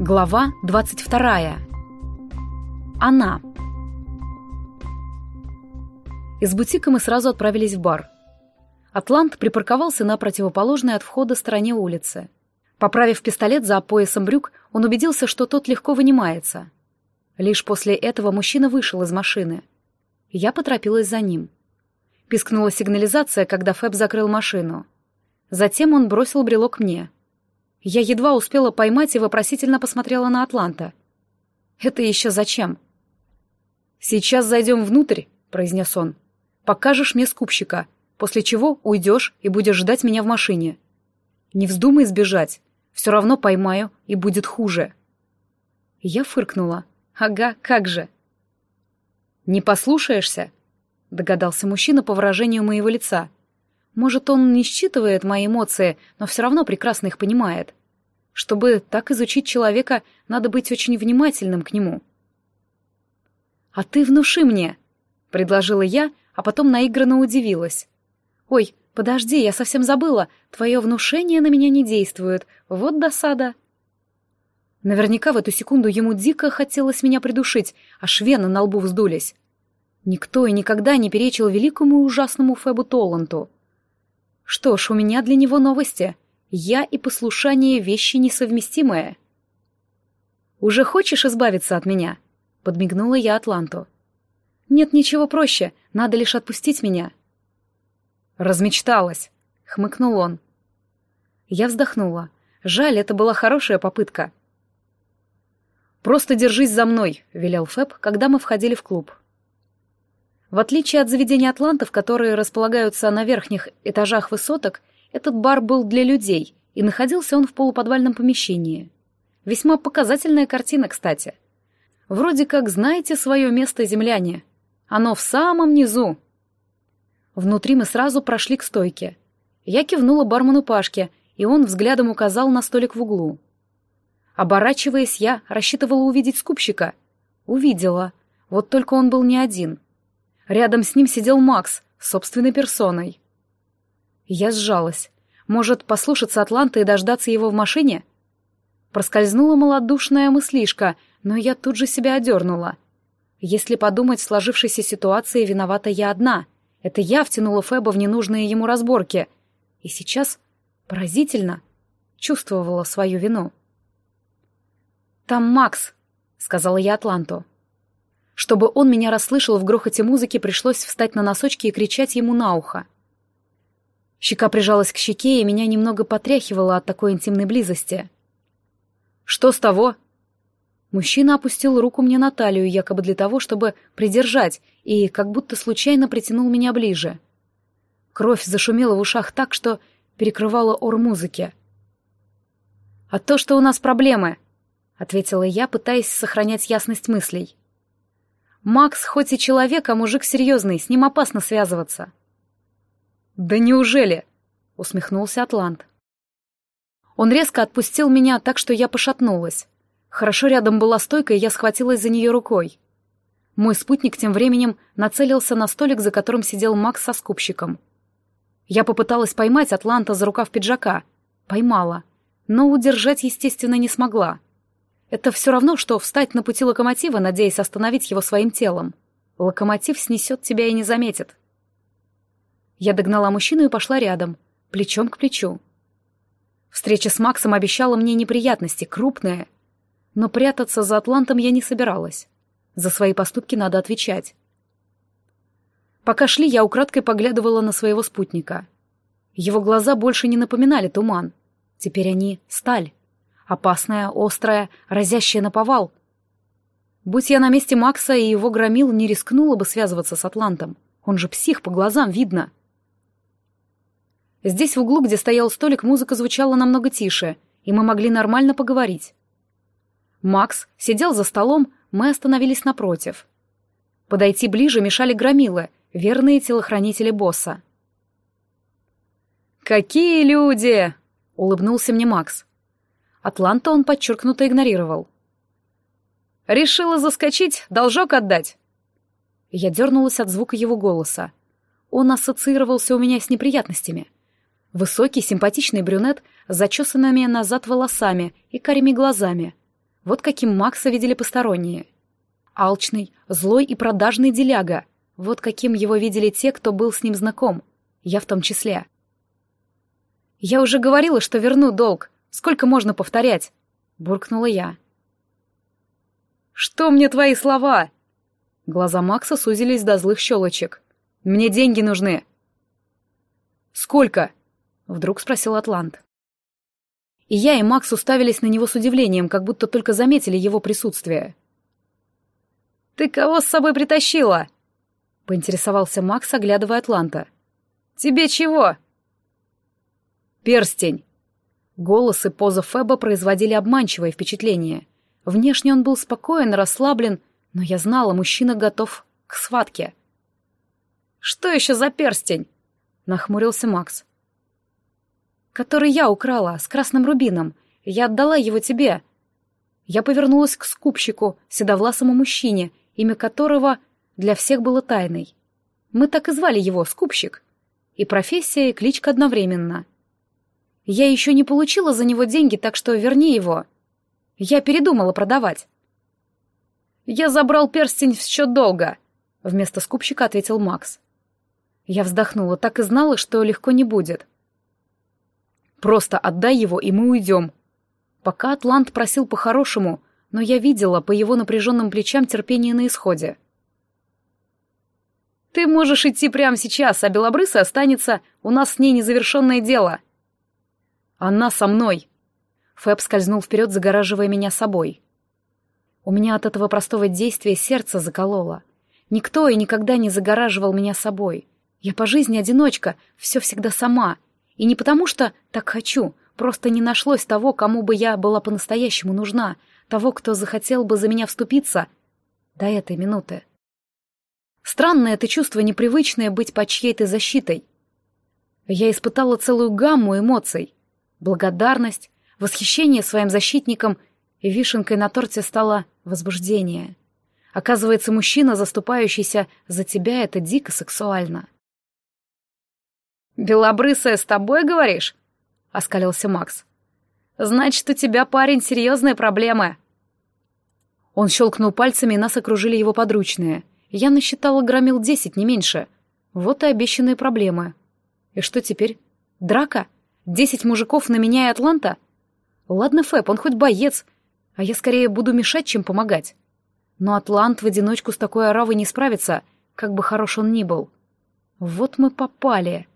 Глава 22. Она. Из бутика мы сразу отправились в бар. Атлант припарковался на противоположной от входа стороне улицы. Поправив пистолет за поясом брюк, он убедился, что тот легко вынимается. Лишь после этого мужчина вышел из машины. Я поторопилась за ним. Пискнула сигнализация, когда Фэб закрыл машину. Затем он бросил брелок мне — я едва успела поймать и вопросительно посмотрела на Атланта. «Это еще зачем?» «Сейчас зайдем внутрь», — произнес он. «Покажешь мне скупщика, после чего уйдешь и будешь ждать меня в машине. Не вздумай сбежать, все равно поймаю, и будет хуже». Я фыркнула. «Ага, как же». «Не послушаешься?» — догадался мужчина по выражению моего лица. Может, он не считывает мои эмоции, но все равно прекрасно их понимает. Чтобы так изучить человека, надо быть очень внимательным к нему. «А ты внуши мне», — предложила я, а потом наигранно удивилась. «Ой, подожди, я совсем забыла, твое внушение на меня не действует, вот досада». Наверняка в эту секунду ему дико хотелось меня придушить, аж вены на лбу вздулись. Никто и никогда не перечил великому и ужасному Фебу Толланту. Что ж, у меня для него новости. Я и послушание — вещи несовместимые. «Уже хочешь избавиться от меня?» — подмигнула я Атланту. «Нет ничего проще, надо лишь отпустить меня». «Размечталась», — хмыкнул он. Я вздохнула. Жаль, это была хорошая попытка. «Просто держись за мной», — велел Фэб, когда мы входили в клуб. В отличие от заведений атлантов, которые располагаются на верхних этажах высоток, этот бар был для людей, и находился он в полуподвальном помещении. Весьма показательная картина, кстати. Вроде как знаете свое место, земляне. Оно в самом низу. Внутри мы сразу прошли к стойке. Я кивнула бармену Пашке, и он взглядом указал на столик в углу. Оборачиваясь, я рассчитывала увидеть скупщика. Увидела. Вот только он был не один — Рядом с ним сидел Макс, собственной персоной. Я сжалась. Может, послушаться Атланта и дождаться его в машине? Проскользнула малодушная мыслишка, но я тут же себя одернула. Если подумать в сложившейся ситуации, виновата я одна. Это я втянула Феба в ненужные ему разборки. И сейчас, поразительно, чувствовала свою вину. «Там Макс», — сказала я Атланту. Чтобы он меня расслышал в грохоте музыки, пришлось встать на носочки и кричать ему на ухо. Щека прижалась к щеке, и меня немного потряхивало от такой интимной близости. «Что с того?» Мужчина опустил руку мне на талию, якобы для того, чтобы придержать, и как будто случайно притянул меня ближе. Кровь зашумела в ушах так, что перекрывала ор музыки. «А то, что у нас проблемы», — ответила я, пытаясь сохранять ясность мыслей. Макс хоть и человек, а мужик серьезный, с ним опасно связываться. «Да неужели?» — усмехнулся Атлант. Он резко отпустил меня так, что я пошатнулась. Хорошо рядом была стойка, и я схватилась за нее рукой. Мой спутник тем временем нацелился на столик, за которым сидел Макс со скупщиком. Я попыталась поймать Атланта за рукав пиджака. Поймала. Но удержать, естественно, не смогла. Это все равно, что встать на пути локомотива, надеясь остановить его своим телом. Локомотив снесет тебя и не заметит. Я догнала мужчину и пошла рядом, плечом к плечу. Встреча с Максом обещала мне неприятности, крупные. Но прятаться за Атлантом я не собиралась. За свои поступки надо отвечать. Пока шли, я украдкой поглядывала на своего спутника. Его глаза больше не напоминали туман. Теперь они — сталь. Опасная, острая, разящая на повал. Будь я на месте Макса и его громил, не рискнула бы связываться с Атлантом. Он же псих, по глазам видно. Здесь, в углу, где стоял столик, музыка звучала намного тише, и мы могли нормально поговорить. Макс сидел за столом, мы остановились напротив. Подойти ближе мешали громилы, верные телохранители босса. «Какие люди!» — улыбнулся мне Макс. Атланта он подчеркнуто игнорировал. «Решила заскочить, должок отдать!» Я дернулась от звука его голоса. Он ассоциировался у меня с неприятностями. Высокий, симпатичный брюнет с зачесанными назад волосами и карими глазами. Вот каким Макса видели посторонние. Алчный, злой и продажный деляга. Вот каким его видели те, кто был с ним знаком. Я в том числе. «Я уже говорила, что верну долг. Сколько можно повторять?» — буркнула я. «Что мне твои слова?» Глаза Макса сузились до злых щелочек. «Мне деньги нужны». «Сколько?» — вдруг спросил Атлант. И я, и Макс уставились на него с удивлением, как будто только заметили его присутствие. «Ты кого с собой притащила?» — поинтересовался Макс, оглядывая Атланта. «Тебе чего?» «Перстень!» Голос и поза Феба производили обманчивое впечатление. Внешне он был спокоен, расслаблен, но я знала, мужчина готов к схватке. «Что еще за перстень?» — нахмурился Макс. «Который я украла, с красным рубином. Я отдала его тебе». Я повернулась к скупщику, седовласому мужчине, имя которого для всех было тайной. Мы так и звали его, скупщик. И профессия, и кличка одновременно. Я еще не получила за него деньги, так что верни его. Я передумала продавать. Я забрал перстень в счет долга, вместо скупщика ответил Макс. Я вздохнула, так и знала, что легко не будет. Просто отдай его, и мы уйдем. Пока Атлант просил по-хорошему, но я видела по его напряженным плечам терпение на исходе. «Ты можешь идти прямо сейчас, а Белобрысый останется, у нас с ней незавершенное дело». «Она со мной!» Фэб скользнул вперед, загораживая меня собой. У меня от этого простого действия сердце закололо. Никто и никогда не загораживал меня собой. Я по жизни одиночка, все всегда сама. И не потому что так хочу, просто не нашлось того, кому бы я была по-настоящему нужна, того, кто захотел бы за меня вступиться до этой минуты. Странное это чувство непривычное быть под чьей-то защитой. Я испытала целую гамму эмоций. Благодарность, восхищение своим защитником, и вишенкой на торте стало возбуждение. Оказывается, мужчина, заступающийся за тебя, это дико сексуально. «Белобрысая с тобой, говоришь?» — оскалился Макс. Значит, у тебя, парень, серьезные проблемы. Он щелкнул пальцами, и нас окружили его подручные. Я насчитала громил десять, не меньше. Вот и обещанные проблемы. И что теперь? Драка? Десять мужиков на меня и Атланта? Ладно, Фэб, он хоть боец, а я скорее буду мешать, чем помогать. Но Атлант в одиночку с такой оравой не справится, как бы хорош он ни был. Вот мы попали.